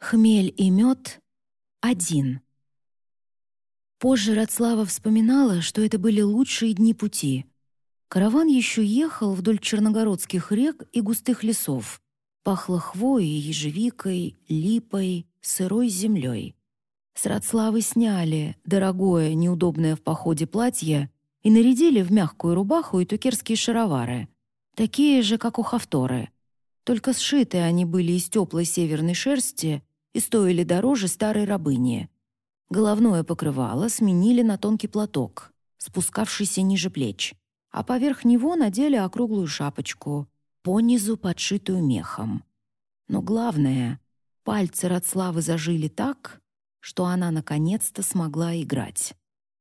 Хмель и мед — один. Позже Радслава вспоминала, что это были лучшие дни пути. Караван еще ехал вдоль черногородских рек и густых лесов. Пахло хвоей, ежевикой, липой, сырой землей. С Радславы сняли дорогое, неудобное в походе платье и нарядили в мягкую рубаху и тукерские шаровары, такие же, как у Хавторы. Только сшитые они были из теплой северной шерсти и стоили дороже старой рабыни. Головное покрывало сменили на тонкий платок, спускавшийся ниже плеч, а поверх него надели округлую шапочку, понизу подшитую мехом. Но главное, пальцы Радславы зажили так, что она наконец-то смогла играть,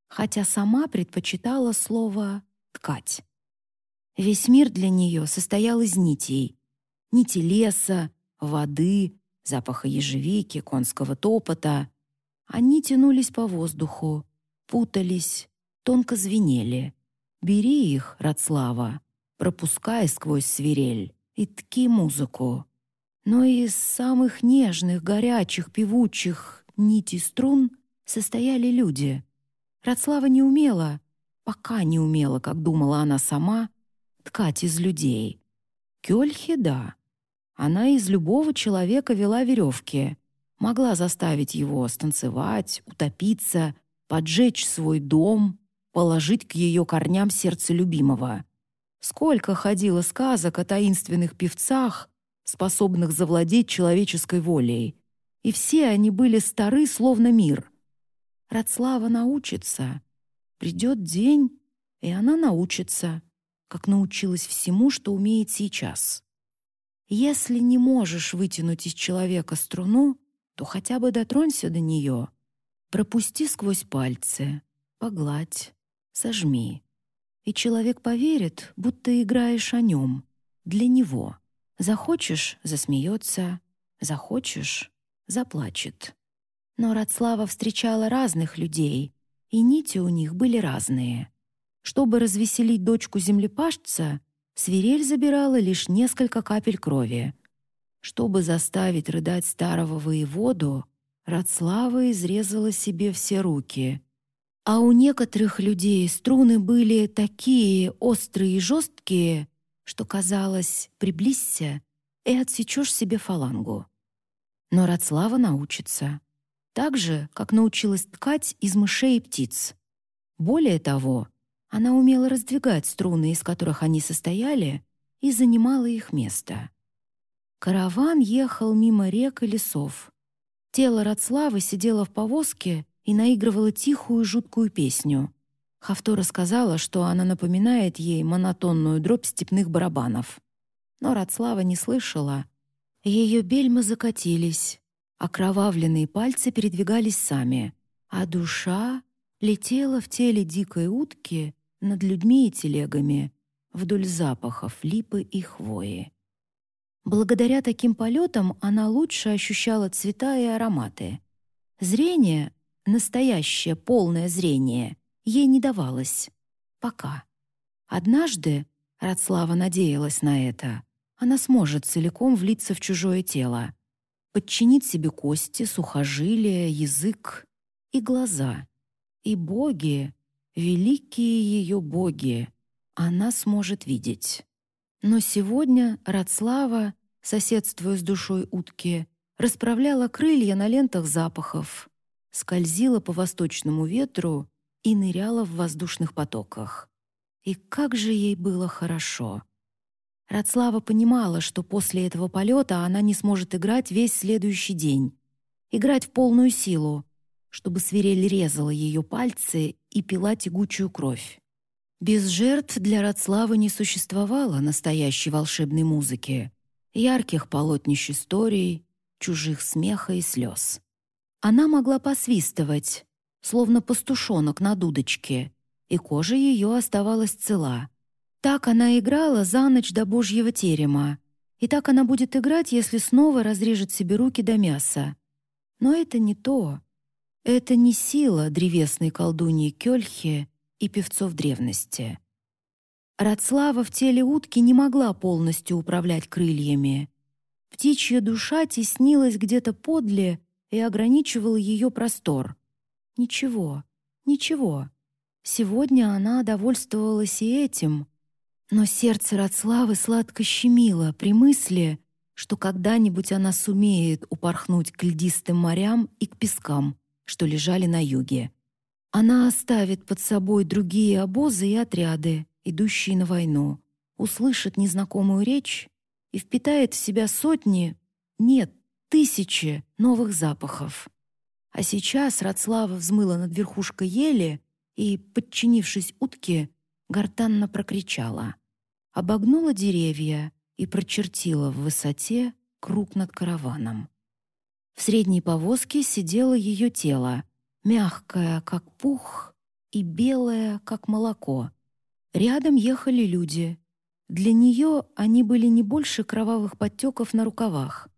хотя сама предпочитала слово «ткать». Весь мир для нее состоял из нитей. Нити леса, воды, запаха ежевики, конского топота. Они тянулись по воздуху, путались, тонко звенели. Бери их, Радслава, пропускай сквозь свирель и тки музыку. Но из самых нежных, горячих, певучих нитей струн состояли люди. Радслава не умела, пока не умела, как думала она сама, ткать из людей. Кёльхи — да, она из любого человека вела веревки, могла заставить его станцевать, утопиться, поджечь свой дом, положить к ее корням сердце любимого. Сколько ходило сказок о таинственных певцах, способных завладеть человеческой волей. И все они были стары, словно мир. Радслава научится. Придет день, и она научится, как научилась всему, что умеет сейчас. Если не можешь вытянуть из человека струну, то хотя бы дотронься до нее. Пропусти сквозь пальцы, погладь, сожми. И человек поверит, будто играешь о нем, для него. Захочешь — засмеется, захочешь — заплачет. Но Радслава встречала разных людей, и нити у них были разные. Чтобы развеселить дочку землепашца, Свирель забирала лишь несколько капель крови. Чтобы заставить рыдать старого воеводу, Радслава изрезала себе все руки. А у некоторых людей струны были такие острые и жесткие, что казалось, приблизься и отсечешь себе фалангу. Но Радслава научится. Так же, как научилась ткать из мышей и птиц. Более того, она умела раздвигать струны, из которых они состояли, и занимала их место. Караван ехал мимо рек и лесов. Тело Радславы сидело в повозке и наигрывало тихую жуткую песню. Хавтора сказала, что она напоминает ей монотонную дробь степных барабанов. Но Радслава не слышала. Ее бельмы закатились, окровавленные пальцы передвигались сами, а душа летела в теле дикой утки над людьми и телегами, вдоль запахов липы и хвои. Благодаря таким полетам она лучше ощущала цвета и ароматы. Зрение, настоящее полное зрение, ей не давалось. Пока. Однажды, Радслава надеялась на это, она сможет целиком влиться в чужое тело, подчинить себе кости, сухожилия, язык и глаза. И боги, великие ее боги, она сможет видеть. Но сегодня Радслава, соседствуя с душой утки, расправляла крылья на лентах запахов, скользила по восточному ветру и ныряла в воздушных потоках. И как же ей было хорошо! Радслава понимала, что после этого полета она не сможет играть весь следующий день. Играть в полную силу, чтобы свирель резала ее пальцы и пила тягучую кровь. Без жертв для Радславы не существовало настоящей волшебной музыки, ярких полотнищ историй, чужих смеха и слез. Она могла посвистывать, словно пастушонок на дудочке, и кожа ее оставалась цела. Так она играла за ночь до божьего терема, и так она будет играть, если снова разрежет себе руки до мяса. Но это не то. Это не сила древесной колдуньи Кёльхи и певцов древности. Радслава в теле утки не могла полностью управлять крыльями. Птичья душа теснилась где-то подле и ограничивала ее простор. Ничего, ничего. Сегодня она довольствовалась и этим. Но сердце Радславы сладко щемило при мысли, что когда-нибудь она сумеет упорхнуть к льдистым морям и к пескам, что лежали на юге. Она оставит под собой другие обозы и отряды, идущие на войну, услышит незнакомую речь и впитает в себя сотни, нет, тысячи новых запахов. А сейчас Радслава взмыла над верхушкой ели и, подчинившись утке, гортанно прокричала. Обогнула деревья и прочертила в высоте круг над караваном. В средней повозке сидело ее тело, мягкое, как пух, и белое, как молоко. Рядом ехали люди. Для нее они были не больше кровавых подтеков на рукавах.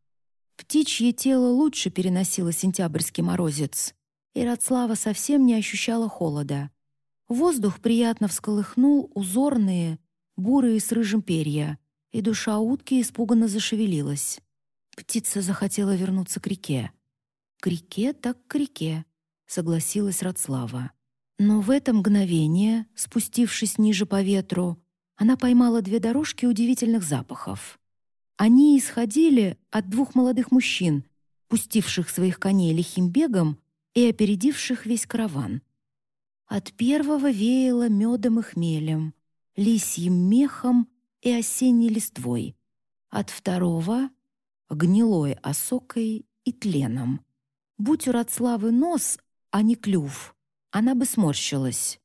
Птичье тело лучше переносило сентябрьский морозец, и Радслава совсем не ощущала холода. Воздух приятно всколыхнул узорные, бурые с рыжим перья, и душа утки испуганно зашевелилась. Птица захотела вернуться к реке. «К реке так к реке», — согласилась Радслава. Но в это мгновение, спустившись ниже по ветру, она поймала две дорожки удивительных запахов. Они исходили от двух молодых мужчин, пустивших своих коней лихим бегом и опередивших весь караван. От первого веяло медом и хмелем, лисьим мехом и осенней листвой. От второго — гнилой осокой и тленом. Будь у Радславы нос, а не клюв — она бы сморщилась.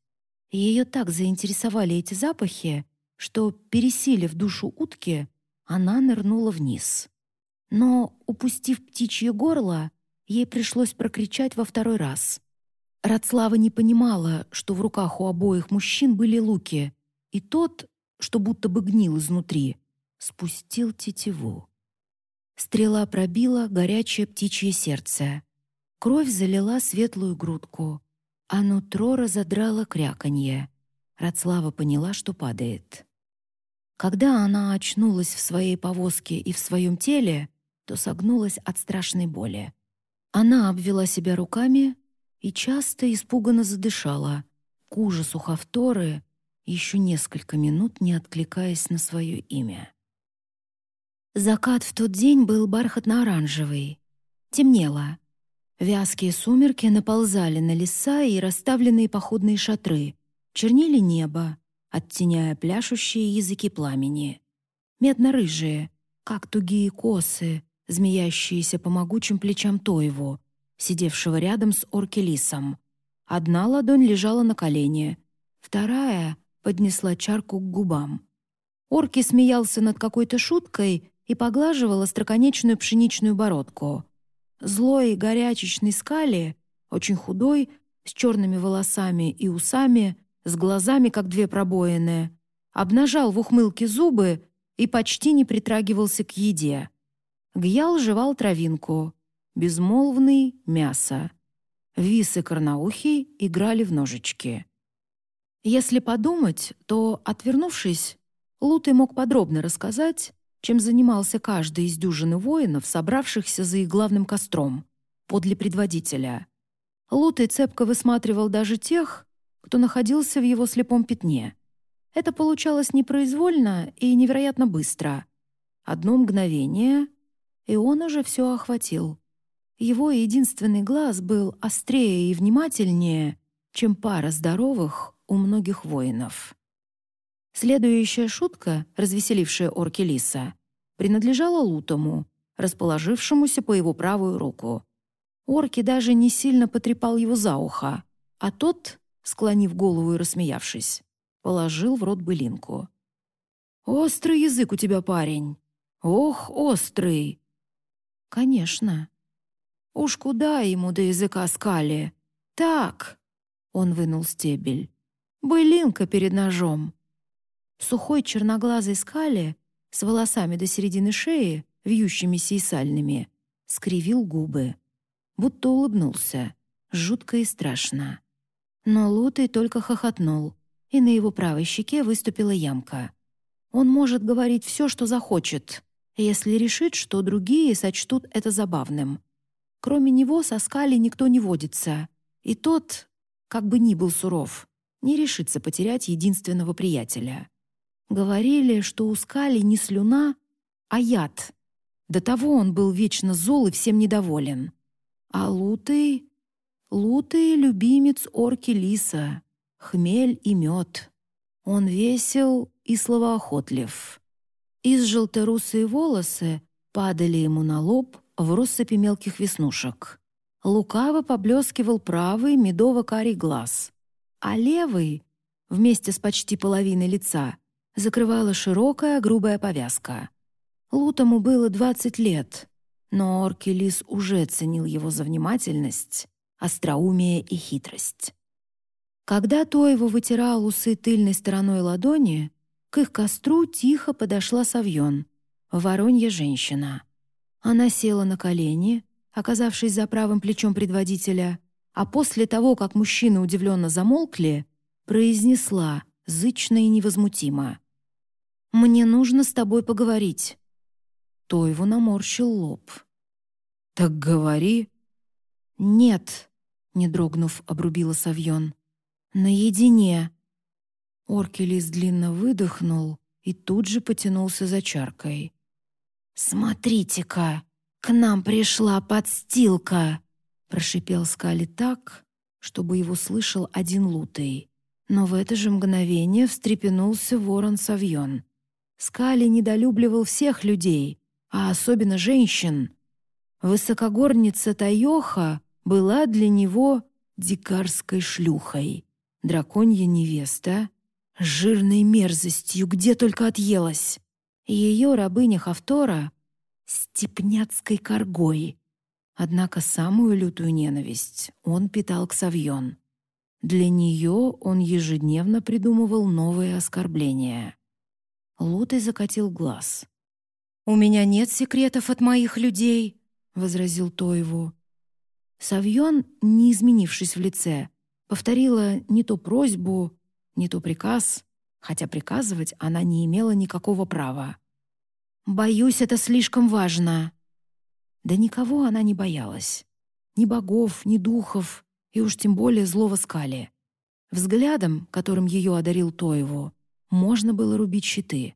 Ее так заинтересовали эти запахи, что, пересилив душу утки, она нырнула вниз. Но, упустив птичье горло, ей пришлось прокричать во второй раз. Радслава не понимала, что в руках у обоих мужчин были луки, и тот, что будто бы гнил изнутри, спустил тетиву. Стрела пробила горячее птичье сердце. Кровь залила светлую грудку а нутро разодрало кряканье. Радслава поняла, что падает. Когда она очнулась в своей повозке и в своем теле, то согнулась от страшной боли. Она обвела себя руками и часто испуганно задышала, к ужасу Хавторы, еще несколько минут не откликаясь на свое имя. Закат в тот день был бархатно-оранжевый. Темнело. Вязкие сумерки наползали на леса и расставленные походные шатры, чернили небо, оттеняя пляшущие языки пламени. Медно-рыжие, как тугие косы, змеящиеся по могучим плечам Тоеву, сидевшего рядом с Оркелисом. Одна ладонь лежала на колене, вторая поднесла чарку к губам. Орки смеялся над какой-то шуткой и поглаживал остроконечную пшеничную бородку — Злой, горячечный скали, очень худой, с черными волосами и усами, с глазами, как две пробоины, обнажал в ухмылке зубы и почти не притрагивался к еде. Гьял жевал травинку, безмолвный — мясо. Вис и играли в ножички. Если подумать, то, отвернувшись, Лутый мог подробно рассказать, чем занимался каждый из дюжины воинов, собравшихся за их главным костром, подле предводителя. Лутый цепко высматривал даже тех, кто находился в его слепом пятне. Это получалось непроизвольно и невероятно быстро. Одно мгновение, и он уже все охватил. Его единственный глаз был острее и внимательнее, чем пара здоровых у многих воинов. Следующая шутка, развеселившая орки Лиса, принадлежала Лутому, расположившемуся по его правую руку. Орки даже не сильно потрепал его за ухо, а тот, склонив голову и рассмеявшись, положил в рот былинку. «Острый язык у тебя, парень! Ох, острый!» «Конечно!» «Уж куда ему до языка скали? Так!» Он вынул стебель. «Былинка перед ножом!» Сухой черноглазый скали с волосами до середины шеи, вьющимися и сальными, скривил губы, будто улыбнулся, жутко и страшно. Но Лутый только хохотнул, и на его правой щеке выступила ямка. Он может говорить все, что захочет, если решит, что другие сочтут это забавным. Кроме него со скали никто не водится, и тот, как бы ни был суров, не решится потерять единственного приятеля. Говорили, что у скали не слюна, а яд. До того он был вечно зол и всем недоволен. А Лутый... Лутый — любимец орки лиса, хмель и мед. Он весел и словоохотлив. Из желторусые волосы падали ему на лоб в россыпи мелких веснушек. Лукаво поблескивал правый медово-карий глаз, а левый, вместе с почти половиной лица, закрывала широкая грубая повязка. Лутому было 20 лет, но Оркелис уже ценил его за внимательность, остроумие и хитрость. Когда Тоева вытирал усы тыльной стороной ладони, к их костру тихо подошла Савьон, воронья женщина. Она села на колени, оказавшись за правым плечом предводителя, а после того, как мужчины удивленно замолкли, произнесла зычно и невозмутимо. «Мне нужно с тобой поговорить». Тоева наморщил лоб. «Так говори». «Нет», — не дрогнув, обрубила Савьон. «Наедине». Оркелис длинно выдохнул и тут же потянулся за чаркой. «Смотрите-ка, к нам пришла подстилка!» Прошипел Скали так, чтобы его слышал один лутый. Но в это же мгновение встрепенулся ворон Савьон. Скали недолюбливал всех людей, а особенно женщин. Высокогорница Тайоха была для него дикарской шлюхой. Драконья невеста, жирной мерзостью, где только отъелась. Ее рабыня Хавтора — степняцкой коргой. Однако самую лютую ненависть он питал к Савьон. Для нее он ежедневно придумывал новые оскорбления. Лутый закатил глаз. «У меня нет секретов от моих людей», — возразил Тоеву. Савьон, не изменившись в лице, повторила не то просьбу, не то приказ, хотя приказывать она не имела никакого права. «Боюсь, это слишком важно». Да никого она не боялась. Ни богов, ни духов, и уж тем более злого скали. Взглядом, которым ее одарил Тоеву, можно было рубить щиты.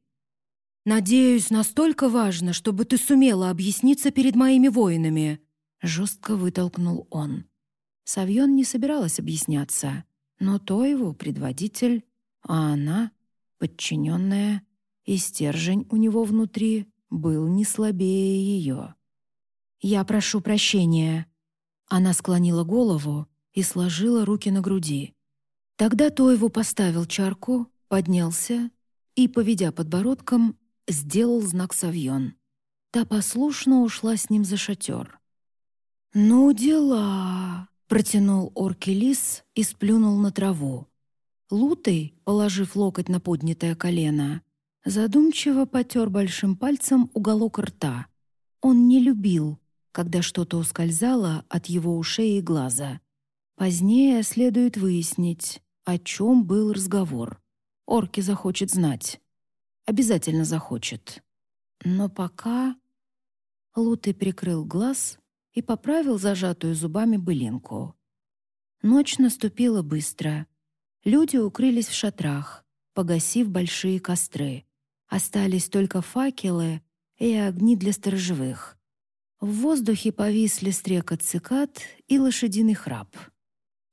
«Надеюсь, настолько важно, чтобы ты сумела объясниться перед моими воинами», — жестко вытолкнул он. Савьон не собиралась объясняться, но Тоеву — предводитель, а она — подчиненная, и стержень у него внутри был не слабее ее. «Я прошу прощения». Она склонила голову и сложила руки на груди. Тогда Тоеву поставил чарку, поднялся и, поведя подбородком, сделал знак Савьон. Та послушно ушла с ним за шатер. «Ну, дела!» — протянул оркелис и сплюнул на траву. Лутый, положив локоть на поднятое колено, задумчиво потер большим пальцем уголок рта. Он не любил, когда что-то ускользало от его ушей и глаза. Позднее следует выяснить, о чем был разговор. Орки захочет знать. Обязательно захочет. Но пока... Лутый прикрыл глаз и поправил зажатую зубами былинку. Ночь наступила быстро. Люди укрылись в шатрах, погасив большие костры. Остались только факелы и огни для сторожевых. В воздухе повисли стрекот цикад и лошадиный храп.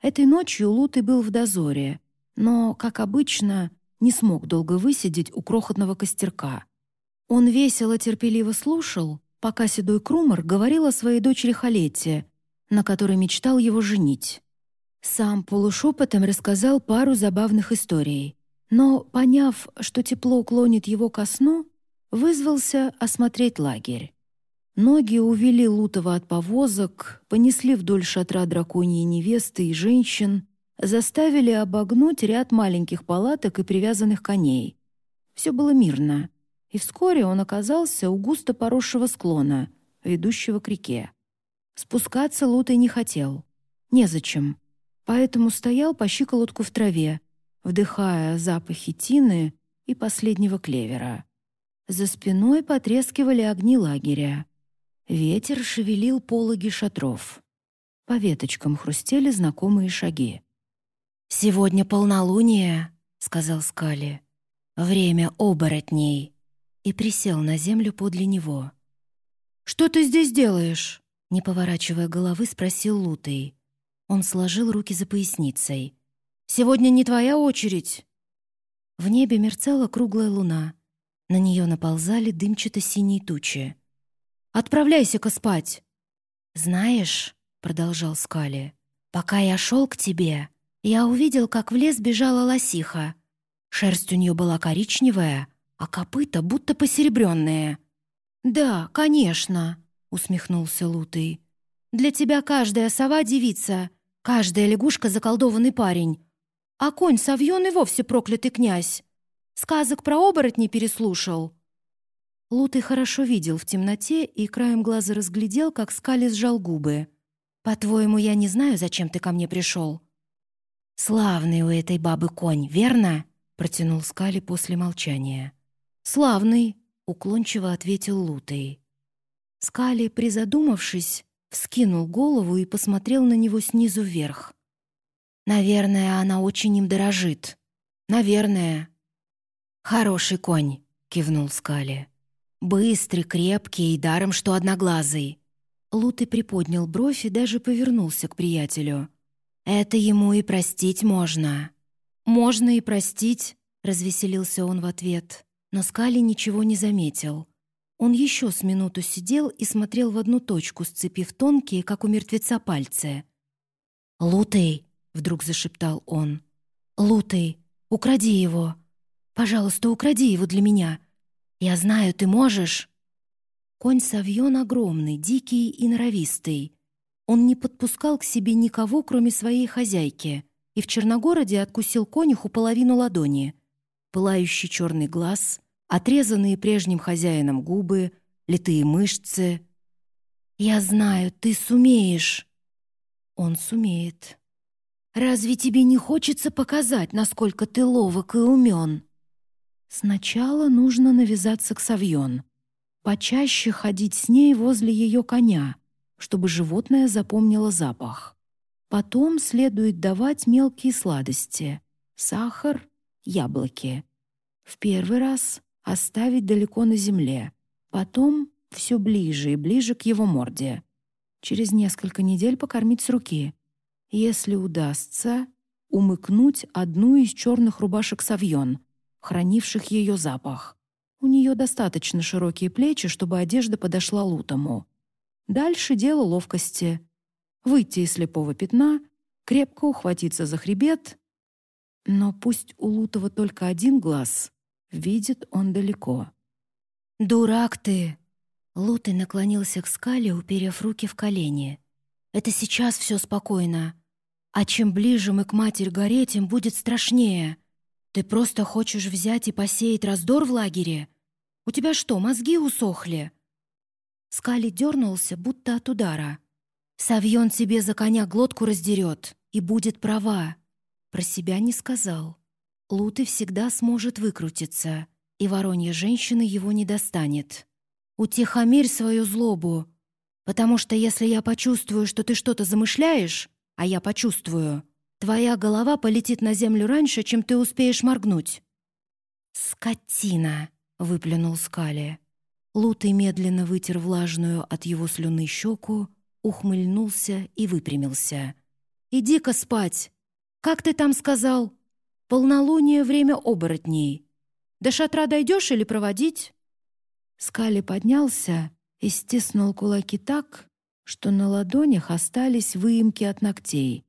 Этой ночью Лутый был в дозоре, но, как обычно, не смог долго высидеть у крохотного костерка. Он весело терпеливо слушал, пока седой Крумар говорил о своей дочери Халете, на которой мечтал его женить. Сам полушепотом рассказал пару забавных историй, но, поняв, что тепло клонит его ко сну, вызвался осмотреть лагерь. Ноги увели Лутова от повозок, понесли вдоль шатра драконьей невесты и женщин, заставили обогнуть ряд маленьких палаток и привязанных коней. Все было мирно, и вскоре он оказался у густо поросшего склона, ведущего к реке. Спускаться Лутай не хотел. Незачем. Поэтому стоял по щиколотку в траве, вдыхая запахи тины и последнего клевера. За спиной потрескивали огни лагеря. Ветер шевелил пологи шатров. По веточкам хрустели знакомые шаги. «Сегодня полнолуние», — сказал Скали. «Время оборотней». И присел на землю подле него. «Что ты здесь делаешь?» Не поворачивая головы, спросил Лутый. Он сложил руки за поясницей. «Сегодня не твоя очередь!» В небе мерцала круглая луна. На нее наползали дымчато-синие тучи. «Отправляйся-ка спать!» «Знаешь», — продолжал Скали, «пока я шел к тебе, я увидел, как в лес бежала лосиха. Шерсть у нее была коричневая, а копыта будто посеребренные». «Да, конечно», — усмехнулся Лутый. «Для тебя каждая сова — девица, каждая лягушка — заколдованный парень, а конь Савьон и вовсе проклятый князь. Сказок про оборотни переслушал». Лутый хорошо видел в темноте и краем глаза разглядел, как Скали сжал губы. «По-твоему, я не знаю, зачем ты ко мне пришел?» «Славный у этой бабы конь, верно?» — протянул Скали после молчания. «Славный», — уклончиво ответил Лутый. Скали, призадумавшись, вскинул голову и посмотрел на него снизу вверх. «Наверное, она очень им дорожит. Наверное». «Хороший конь», — кивнул Скали. «Быстрый, крепкий и даром, что одноглазый». Лутый приподнял бровь и даже повернулся к приятелю. «Это ему и простить можно». «Можно и простить», — развеселился он в ответ. Но Скали ничего не заметил. Он еще с минуту сидел и смотрел в одну точку, сцепив тонкие, как у мертвеца, пальцы. «Лутый!» — вдруг зашептал он. «Лутый, укради его! Пожалуйста, укради его для меня! Я знаю, ты можешь!» Конь Савьон огромный, дикий и норовистый. Он не подпускал к себе никого, кроме своей хозяйки, и в Черногороде откусил конюху половину ладони. Пылающий черный глаз, отрезанные прежним хозяином губы, литые мышцы. «Я знаю, ты сумеешь!» Он сумеет. «Разве тебе не хочется показать, насколько ты ловок и умен?» Сначала нужно навязаться к Савьон, почаще ходить с ней возле ее коня, чтобы животное запомнило запах. Потом следует давать мелкие сладости — сахар, яблоки. В первый раз оставить далеко на земле, потом все ближе и ближе к его морде. Через несколько недель покормить с руки. Если удастся, умыкнуть одну из черных рубашек Савьон, хранивших ее запах. У нее достаточно широкие плечи, чтобы одежда подошла лутому. Дальше дело ловкости. Выйти из слепого пятна, крепко ухватиться за хребет. Но пусть у Лутова только один глаз, Видит он далеко. «Дурак ты!» Лутый наклонился к скале, уперев руки в колени. «Это сейчас все спокойно. А чем ближе мы к Матерь горе, тем будет страшнее. Ты просто хочешь взять и посеять раздор в лагере? У тебя что, мозги усохли?» Скали дернулся, будто от удара. «Савьон тебе за коня глотку раздерет, и будет права». Про себя не сказал. Луты всегда сможет выкрутиться, и воронья женщина его не достанет. Утихомирь свою злобу, потому что если я почувствую, что ты что-то замышляешь, а я почувствую, твоя голова полетит на землю раньше, чем ты успеешь моргнуть». «Скотина!» — выплюнул Скали. Лутый медленно вытер влажную от его слюны щеку, ухмыльнулся и выпрямился. «Иди-ка спать! Как ты там сказал? Полнолуние — время оборотней. До шатра дойдешь или проводить?» Скали поднялся и стиснул кулаки так, что на ладонях остались выемки от ногтей.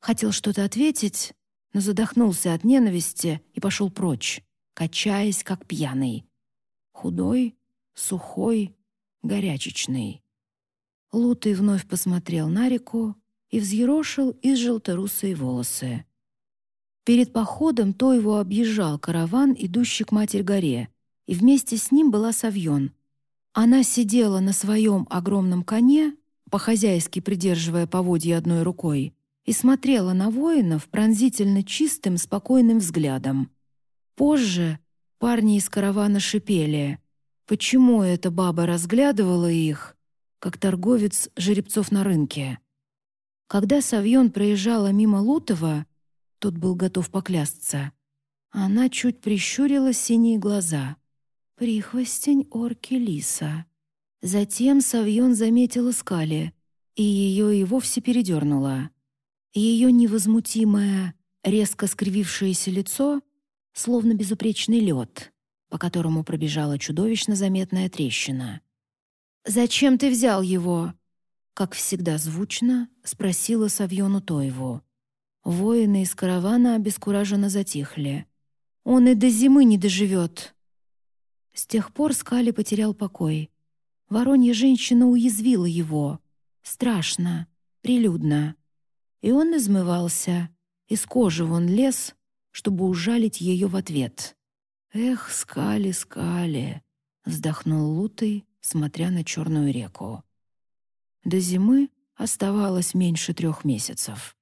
Хотел что-то ответить, но задохнулся от ненависти и пошел прочь, качаясь, как пьяный. Худой, сухой, горячечный. Лутый вновь посмотрел на реку и взъерошил из желторусые волосы. Перед походом то его объезжал караван, идущий к Матерь-горе, и вместе с ним была Савьон. Она сидела на своем огромном коне, по-хозяйски придерживая поводья одной рукой, и смотрела на воинов пронзительно чистым, спокойным взглядом. Позже парни из каравана шипели почему эта баба разглядывала их, как торговец жеребцов на рынке. Когда Савьон проезжала мимо Лутова, тот был готов поклясться, она чуть прищурила синие глаза. Прихвостень орки лиса. Затем Савьон заметила скали, и ее и вовсе передернула. Ее невозмутимое, резко скривившееся лицо, словно безупречный лед, по которому пробежала чудовищно заметная трещина. «Зачем ты взял его?» Как всегда звучно, спросила Савьону Тоеву. Воины из каравана обескураженно затихли. «Он и до зимы не доживет!» С тех пор Скали потерял покой. Воронья женщина уязвила его. Страшно, прилюдно. И он измывался. Из кожи вон лез, чтобы ужалить ее в ответ. «Эх, Скали, Скали!» — вздохнул Лутый, смотря на черную реку. До зимы оставалось меньше трех месяцев.